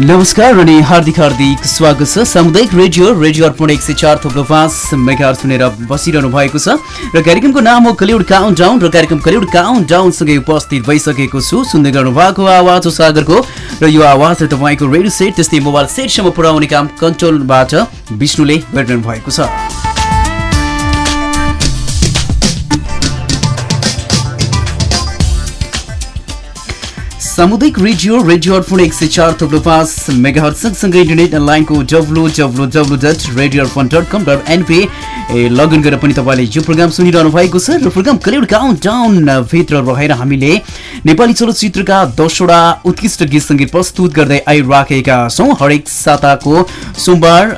नमस्कार अनि हार्दिक हार्दिक स्वागत छ। सामुदायिक रेडियो रेडियो अर्पण एक सय चार थोप्लो पाँच सुनेर बसिरहनु भएको छ र कार्यक्रमको नाम हो कलिउड काउन्ट डाउन र कार्यक्रम कलिउड काउन्ट डाउनसँगै उपस्थित भइसकेको छु। सुन्दै गर्नु भएको आवाज हो सागरको र यो आवाज तपाईँको रेडियो सेट त्यस्तै मोबाइल सेटसम्म पुर्याउने काम कन्ट्रोलबाट विष्णुले गरिरहनु भएको छ। सामुदायिक रेडियो रेडियो अर्पण एक सय चार थप्लो पाँच मेगा सँगसँगै इन्टरनेट लाइनको W W W dot radio Arpan dot com dot NP login गरेर पनि तपाईँले यो प्रोग्राम सुनिरहनु भएको छ र प्रोग्राम कलिउड काउन्ट डाउन भित्र रहेर हामीले नेपाली चलचित्रका दसवटा उत्कृष्ट गीत सङ्गीत प्रस्तुत गर्दै आइराखेका छौँ। हरेक साताको सोमबार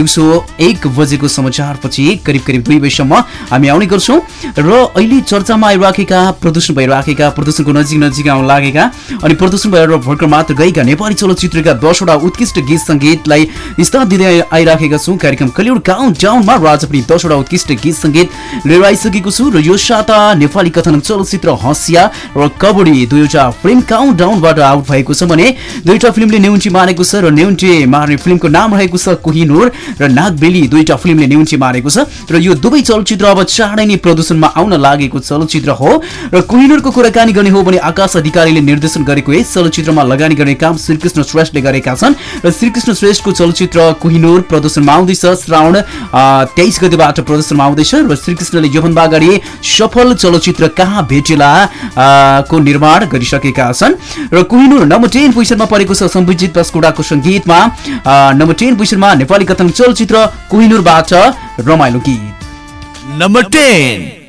दिउँसो एक बजेको समाचारपछि करिब करिब दुई बजीसम्म हामी आउने गर्छौँ। र अहिले चर्चामा आइराखेका प्रदर्शन भइराखेका प्रदर्शनको नजिक नजिक आउन लागेका। अनि प्रदर्शन भएर भर्खर मात्र गएका नेपाली चलचित्रका दसवटा उत्कृष्ट गीत सङ्गीतलाई स्थान दिँदै आइराखेका छौँ। कार्यक्रम कलिउड काउन्ट डाउनमा र आज पनि दसवटा उत्कृष्ट गीत सङ्गीत लिएर आइसकेको छु र यो साता नेपाली कथन चलचित्र हँसिया र कबड्डी दुईवटा फिल्म काउन्ट डाउनबाट आउट भएको छ भने दुईवटा फिल्मले नेउन्ची मारेको छ र नेउन्टी मार्ने फिल्मको नाम रहेको छ कोहिनूर र नागबेली दुईवटा फिल्मले नेउन्ची मारेको छ र यो दुवै चलचित्र अब चाँडै नै प्रदर्शनमा आउन लागेको चलचित्र हो र कोहिनूरको कुराकानी गर्ने हो भने आकाश अधिकारीले निर्देशन गरेको यस चलचित्रमा लगानी गर्ने काम श्रीकृष्ण श्रेष्ठले गरेका छन् र श्रीकृष्ण श्रेष्ठको चलचित्र कोहिनूर प्रदर्शनमा आउँदैछ। श्रावण तेइस गतिबाट प्रदर्शनमा आउँदैछ र श्रीकृष्णले योभन्दा अगाडि सफल चलचित्र कहाँ भेटेला को निर्माण गरिसकेका छन्। र कोहिनूर नम्बर टेन पोजिसनमा परेको छ सम्बिजित बास्कुडाको सङ्गीतमा। नम्बर टेन पोजिसनमा नेपाली कथन चलचित्र कोहिनूरबाट रमाइलो गीत। Number ten.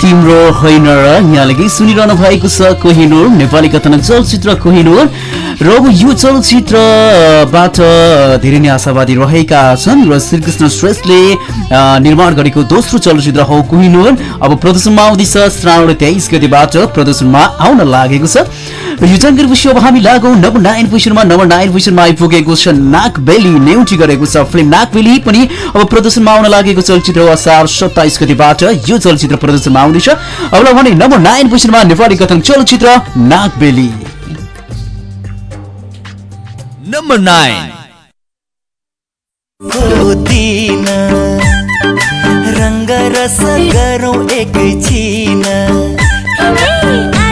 तिम्रो होइन र यहाँले गीत सुनिरहनु भएको छ कोहिनूर नेपाली कथन चलचित्र कोहिनूर। र अब यो चलचित्रबाट धेरै नै आशावादी रहेका छन् र श्रीकृष्ण श्रेष्ठले निर्माण गरेको दोस्रो चलचित्र हो कुहिनोर। अब प्रदर्शनमा आउँदैछ श्रावण तेइस गतिबाट प्रदर्शनमा आउन लागेको छ। र यो जानकारीपछि अब हामी लागौँ नम्बर नाइन पोजिसनमा नम्बर नाइन पोजिसनमा आइपुगेको छ नागबेली नेउटी गरेको छ फिल्म नागबेली पनि अब प्रदर्शनमा आउन लागेको चलचित्र हो असार सत्ताइस गतिबाट यो चलचित्र प्रदर्शनमा आउँदैछ अब भने नम्बर नाइन पोजिसनमा नेपाली कथन चलचित्र नागबेली Number 9. दिन रङ्ग रस गरौँ एकैछिन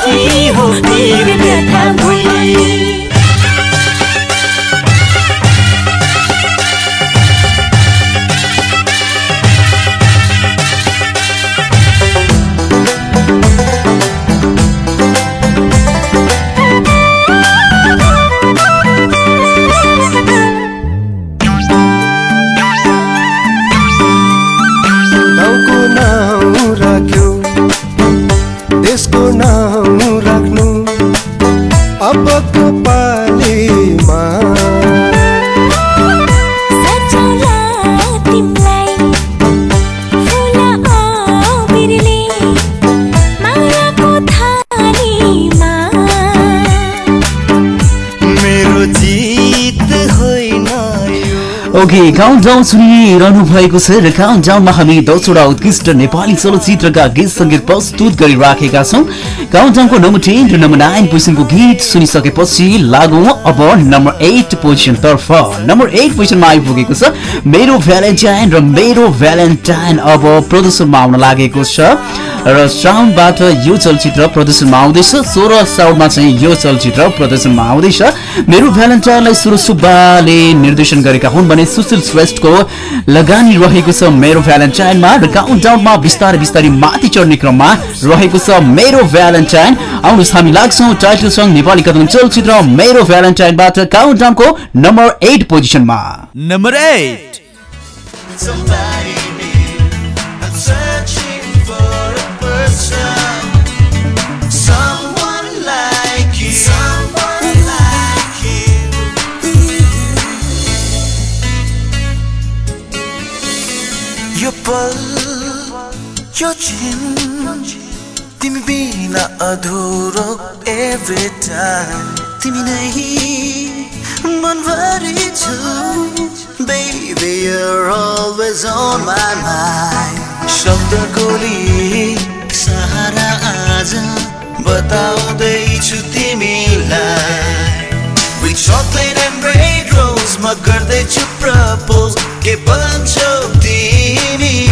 साथी हो पीर व्यथा ओके काउन्ट डाउन सुनिरहनु भएको छ र काउन्ट डाउनमा हामी दसवटा उत्कृष्ट नेपाली चलचित्रका गीत सङ्गीत प्रस्तुत गरिराखेका छौँ। काउन्ट डाउनको नम्बर टेन र नम्बर नाइन पोजिसनको गीत सुनिसकेपछि लागौँ अब नम्बर एट पोजिसनतर्फ नम्बर एट पोजिसनमा आइपुगेको छ मेरो भ्यालेन्टाइन र मेरो भ्यालेन्टाइन अब प्रदर्शनमा आउन लागेको छ। र साउन्डबाट यो चलचित्र प्रदर्शनमा आउँदैछ। सोह्र साउन्डमा चाहिँ यो चलचित्र प्रदर्शनमा आउँदैछ। मेरो भ्यालेन्टाइनलाई सुरु सुब्बाले निर्देशन गरेका हुन् भने सुशील श्रेष्ठको लगानी रहेको छ मेरो भ्यालेन्टाइनमा र काउन्ट डाउनमा बिस्तारै बिस्तारै माथि चढ्ने क्रममा रहेको छ मेरो भ्यालेन्टाइन आउनुहोस् हामी लाग्छौँ टाइटल सङ्ग नेपाली कदम चलचित्र मेरो भ्यालेन्टाइनबाट काउन्ट डाउनको नम्बर एट पोजिसनमा Number 8. पल यो छैन तिमी बिना अधुरो एभरी टाइम तिमी नै ही मन भर्दछ baby you are always on my mind शब्दकोली सहारा आज बताउ देछु तिमीलाई وي चॉकलेट एन्ड ब्रेक म गर्दैछु प्रपोज के भन्छौ तिमी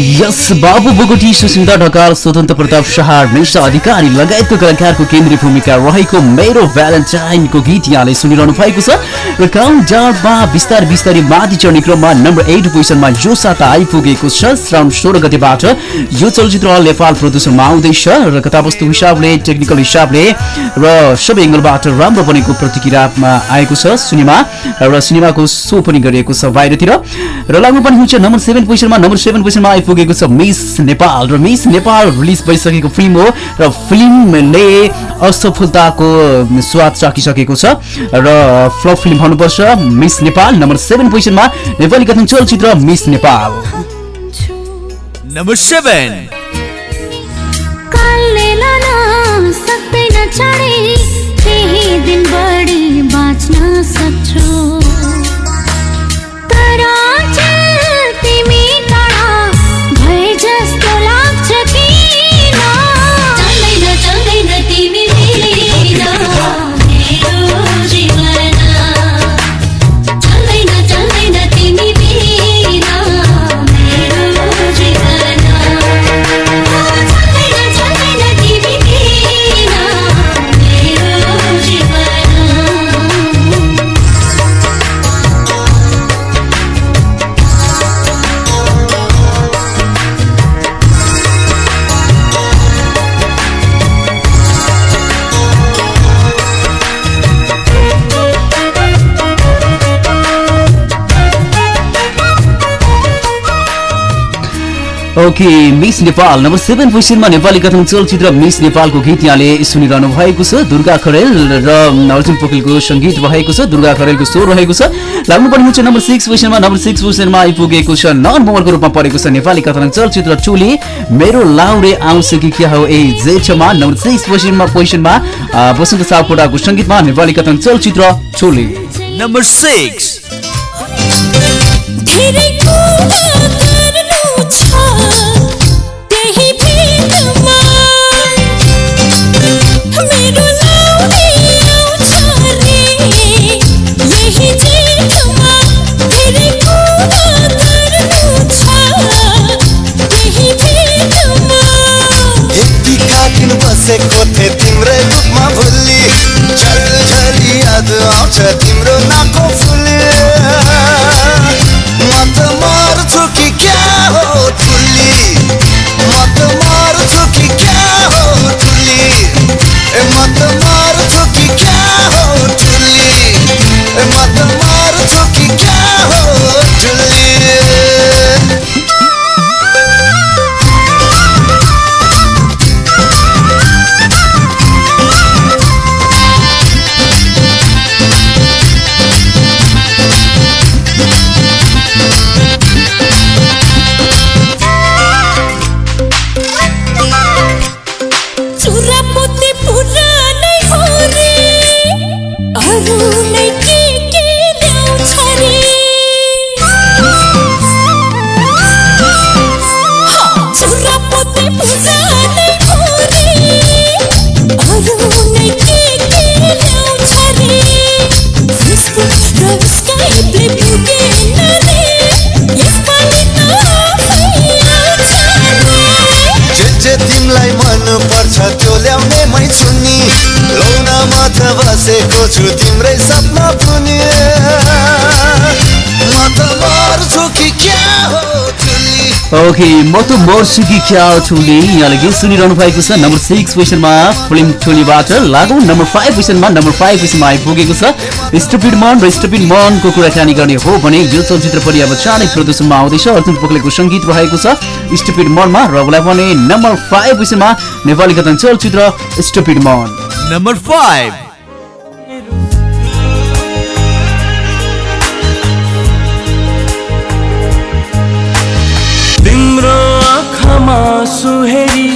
यस बाबु बोगटी सुसिन्दा ढकाल स्वतन्त्र प्रताप शाह मृषा अधिकारी लगायतको कलाकारको केन्द्रीय भूमिका रहेको मेरो भ्यालेन्टाइनको गीत यहाँले सुनिरहनु भएको छ। र काउन्ट डाउनमा बिस्तारै बिस्तारै माथि चढ्ने क्रममा नम्बर एट पोजिसनमा यो साता आइपुगेको छ श्रावण सोह्र गतेबाट यो चलचित्र नेपाल प्रदर्शनमा आउँदैछ र कथावस्तु हिसाबले टेक्निकल हिसाबले र सबै एङ्गलबाट राम्रो बनेको प्रतिक्रियामा आएको छ सिनेमा र सिनेमाको सो पनि गरिएको छ बाहिरतिर। र लाग्नु पनि हुन्छ नम्बर सेभेन पोजिसनमा नम्बर सेभेन पोजिसनमा आइपुगेको छ मिस नेपाल र मिस नेपाल रिलिज भइसकेको फिल्म हो र फिल्मले असफलताको स्वाद चाखिसकेको छ र फ्लप फिल्म भन्नुपर्छ मिस नेपाल नम्बर सेभेन पोजिसनमा नेपाली कथन चलचित्र मिस नेपाल. कालले लान सक्दैन दिन बढी बाँच्न सक्छु okay miss Nepal number seven पोजिसनमा नेपाली कथन चलचित्र मिस नेपालको गीत यहाँले सुनिरहनु भएको छ। दुर्गा खरेल र अर्जुन पोखरेलको सङ्गीत भएको छ। दुर्गा खरेलको स्वर रहेको छ। लाग्नुपर्ने हुन्छ नम्बर सिक्स पोजिसनमा नम्बर सिक्स पोजिसनमा आइपुगेको छ नन मोमरको रूपमा परेको छ नेपाली कथन चलचित्र चोली मेरो लाउरे आउँछ कि क्या हो ए जेठमा? नम्बर सिक्स पोजिसनमा पोजिसनमा वसन्त सापकोटाको सङ्गीतमा नेपाली कथन चलचित्र चोली Number six. थिएँ तिम्रै रूपमा भुल्ली। झलझली याद आउँछ तिम्रो नाको ओके म त मर्छु कि क्या ठुली यहाँले गीत सुनिरहनु भएको छ नम्बर सिक्स पोजिसनमा फिल्म ठुलीबाट लागु नम्बर फाइभ पोजिसनमा नम्बर फाइभ पोजिसनमा आइपुगेको छ स्टुपिड मन र स्टुपिड मनको कुराकानी गर्ने हो भने यो चलचित्र पनि अब चाँडै प्रदर्शनमा आउँदैछ अर्जुन पोखलेको सङ्गीत रहेको छ स्टुपिड मनमा र उसलाई भने नम्बर फाइभ पोजिसनमा नेपाली कथन चलचित्र स्टुपिड मन Number five. आँखामा सुहेरी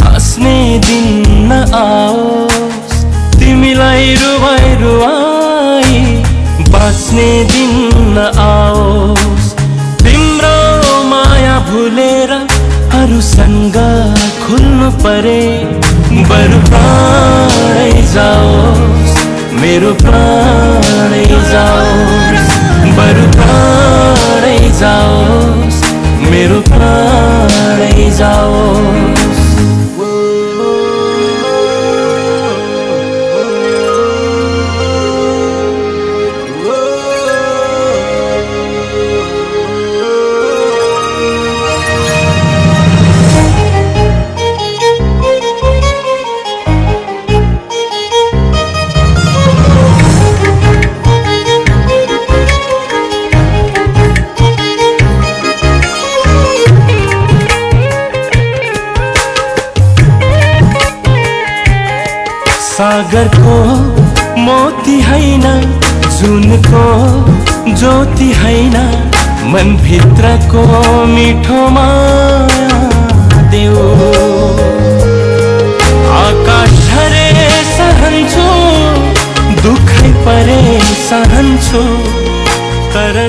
हाँस्ने दिन आओस्। तिमीलाई रुवाई रुवाई बाँच्ने दिन आओस्। तिम्रो माया भुलेर अरूसँग खुल्नु परे बरु प्राणै जाओस्। मेरो प्राणै जाओस् बरु प्राणै जाओस्। सागरको मोती होइन जुनको ज्योति होइन मनभित्रको मिठो माया देऊ। आकाश झरे सहन्छु दुखै परे सहन्छु तर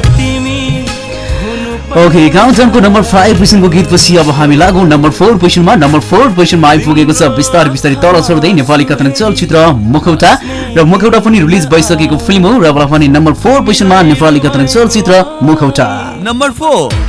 ओके काउन्टाउनको नम्बर फाइभ पोजिसनको गीतपछि अब हामी लागौँ नम्बर फोर पोजिसनमा नम्बर फोर पोजिसनमा आइपुगेको छ बिस्तारै बिस्तारै तल छोड्दै नेपाली कथन चलचित्र मुखौटा। र मुखौटा पनि रिलिज भइसकेको फिल्म हो र भने नम्बर फोर पोजिसनमा नेपाली कथन चलचित्र मुखौटा। Number 4.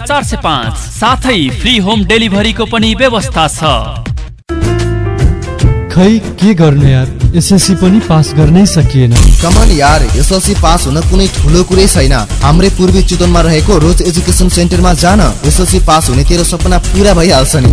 चार सय पाँच। साथै फ्री होम डेलिभरीको पनि व्यवस्था छ। खै के गर्नु यार? एसएससी पनि पास गर्नै सकिएन। कमान यार एसएलसी पास हुन कुनै ठुलो कुरै छैन। हाम्रै पूर्वी चितवनमा रहेको रोज एजुकेसन सेन्टरमा जान एसएलसी पास हुने तेरो सपना पुरा भइहाल्छ नि।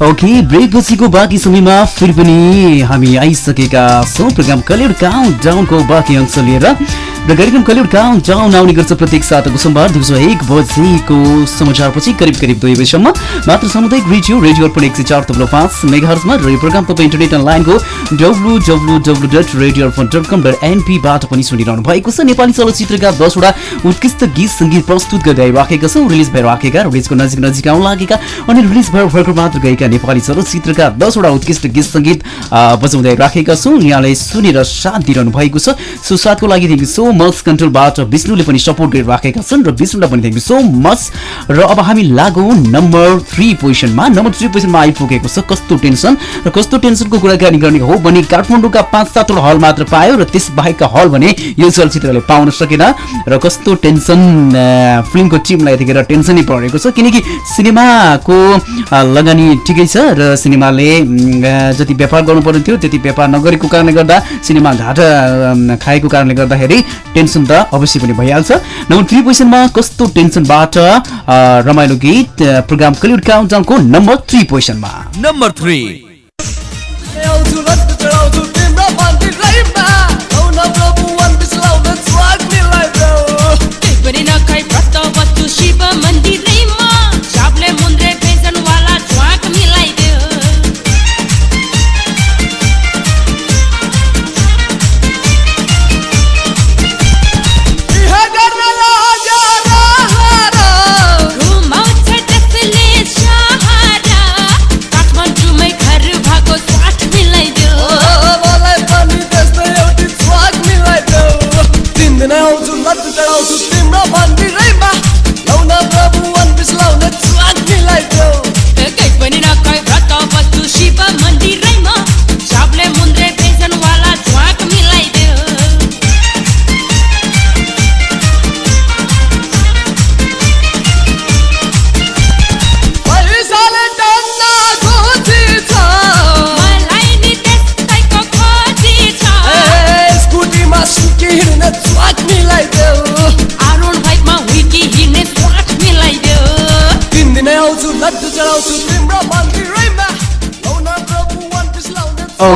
ओके ब्रेक पछिको बाँकी समयमा फेरि पनि हामी आइसकेका छौँ। प्रोग्राम कलिउड काउन्ट डाउनको बाँकी अंश लिएर। र कार्यक्रम कलिउड काउन्ट डाउन आउने गर्छ प्रत्येक साताको सोमबार दिउँसो एक बजेको समाचारपछि करिब करिब दुई बजीसम्म। मात्र सामुदायिक रेडियो रेडियो अर्पण एक सय चार तब्लो पाँच मेगाहर्समा र यो प्रोग्राम तपाईँ इन्टरनेट अनलाइनको W W W dot radio Arpan dot com dot एनपीबाट पनि सुनिरहनु भएको छ। नेपाली चलचित्रका दसवटा उत्कृष्ट गीत सङ्गीत प्रस्तुत गरिराखेका छौँ। रिलिज भइराखेका रिलिजको नजिक नजिक आउन लागेका अनि रिलिज भएर भर्खर मात्र गएका नेपाली चलचित्रका दसवटा उत्कृष्ट गीत सङ्गीत बजाउँदै राखेका छौँ। यहाँलाई सुनेर साथ दिइरहनु भएको छ। सो साथको लागि थ्याङ्क सो मच कन्ट्रोलबाट विष्णुले पनि सपोर्ट गरिराखेका छन् र विष्णुलाई पनि थ्याङ्क यू सो मच र अब हामी लागौँ नम्बर थ्री पोजिसनमा। नम्बर थ्री पोजिसनमा आइपुगेको छ कस्तो टेन्सन? र कस्तो टेन्सनको कुराकानी गर्ने हो भने काठमाडौँका पाँच सातवटा हल मात्र पायो र त्यस बाहेकका हल भने यो चलचित्रले पाउन सकेन। र कस्तो टेन्सन फिल्मको टिमलाई यतिखेर टेन्सनै परेको छ। किनकि सिनेमाको लगानी ठिकै छ र सिनेमाले जति व्यापार गर्नुपर्ने थियो त्यति व्यापार नगरेको कारणले गर्दा सिनेमा घाटा खाएको कारणले गर्दाखेरि टेन्सन त अवश्य पनि भइहाल्छ। नम्बर थ्री पोजिसनमा कस्तो टेन्सनबाट रमाइलो गीत प्रोग्राम कलिउड काउन्टाउनको नम्बर थ्री पोजिसनमा। Number three.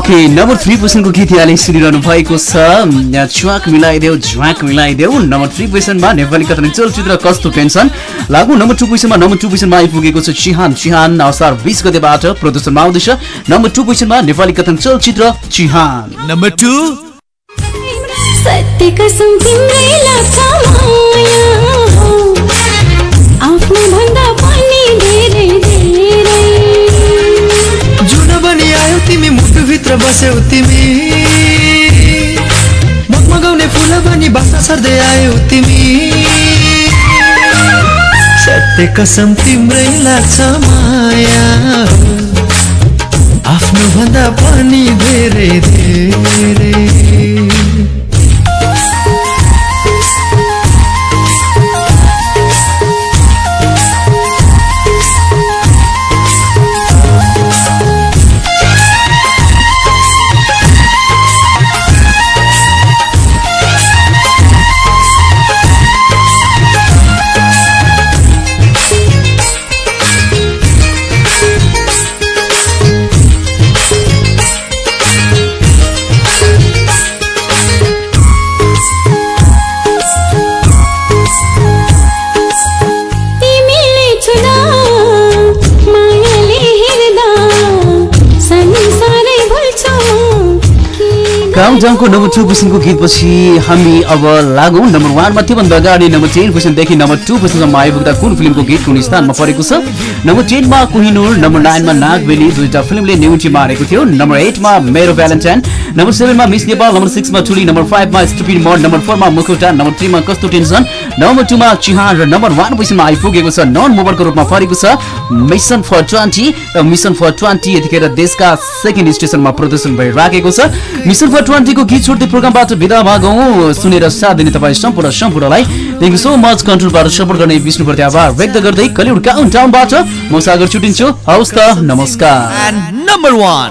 Okay number three पोजिसनको गीत यहाँले सुनिरहनु भएको छ। च्वाक मिलाइदेऊ झ्वाक मिलाइदेऊ। नम्बर थ्री पोजिसनमा नेपाली कथन चलचित्र कस्तो टेन्सन लागु नम्बर टू पोजिसनमा नम्बर टू पोजिसनमा आइपुगेको छ चिहान। चिहान असार बिस गतेबाट प्रदर्शनमा आउँदैछ। नम्बर टू पोजिसनमा नेपाली कथन चलचित्र चिहान। नम्बर टू सत्य कसम तिम्रै लाग्छ माया। आफ्नो भन्दा मुटुभित्र बस्यौ तिमी। मगमगाउने फुल बनी बासा सर्दै आयो तिमी। सत्य कसम तिम्रै लाग्छ माया। आफ्नो भन्दा पनि धेरै धेरै। नम्बर टू पोजिसनको गीतपछि हामी अब लागौँ नम्बर वानमा त्योभन्दा अगाडि नम्बर टेन पोजिसनदेखि नम्बर टू पोजिसनसम्म आइपुग्दा कुन फिल्मको गीत कुन स्थानमा परेको छ? नम्बर टेनमा कोहिनुर नम्बर नाइनमा नागबेली दुईटा फिल्मले न्युटी मारेको थियो। नम्बर एटमा मेरो भ्यालेन्टाइन नम्बर सेभेनमा मिस नेपाल नम्बर सिक्समा चुली नम्बर फाइभमा स्टुपिड मड नम्बर फोरमा मुखुटा नम्बर थ्रीमा कस्तो टेन्सन? नम्बर टूमा चिहान र नम्बर वान पोजिसनमा आइपुगेको छ नन मोबाइलको रूपमा परेको छ मिसन फर ट्वेन्टी। र मिसन फर ट्वेन्टी यतिखेर देशका सेकेन्ड स्टेसनमा प्रदर्शन भइराखेको छ। मिसन फर ट्वेन्टीको गीत छोड्दै प्रोग्रामबाट विदा मागौँ सुनेर साथ दिने तपाईँ सम्पूर्ण सम्पूर्णलाई थ्याङ्क यू सो मच कन्ट्रोलबाट सपोर्ट गर्ने विष्णुप्रति आभार व्यक्त गर्दै कलिउड काउन्ट टाउनबाट म सागर छुटिन्छु। हवस् त नमस्कार। Number one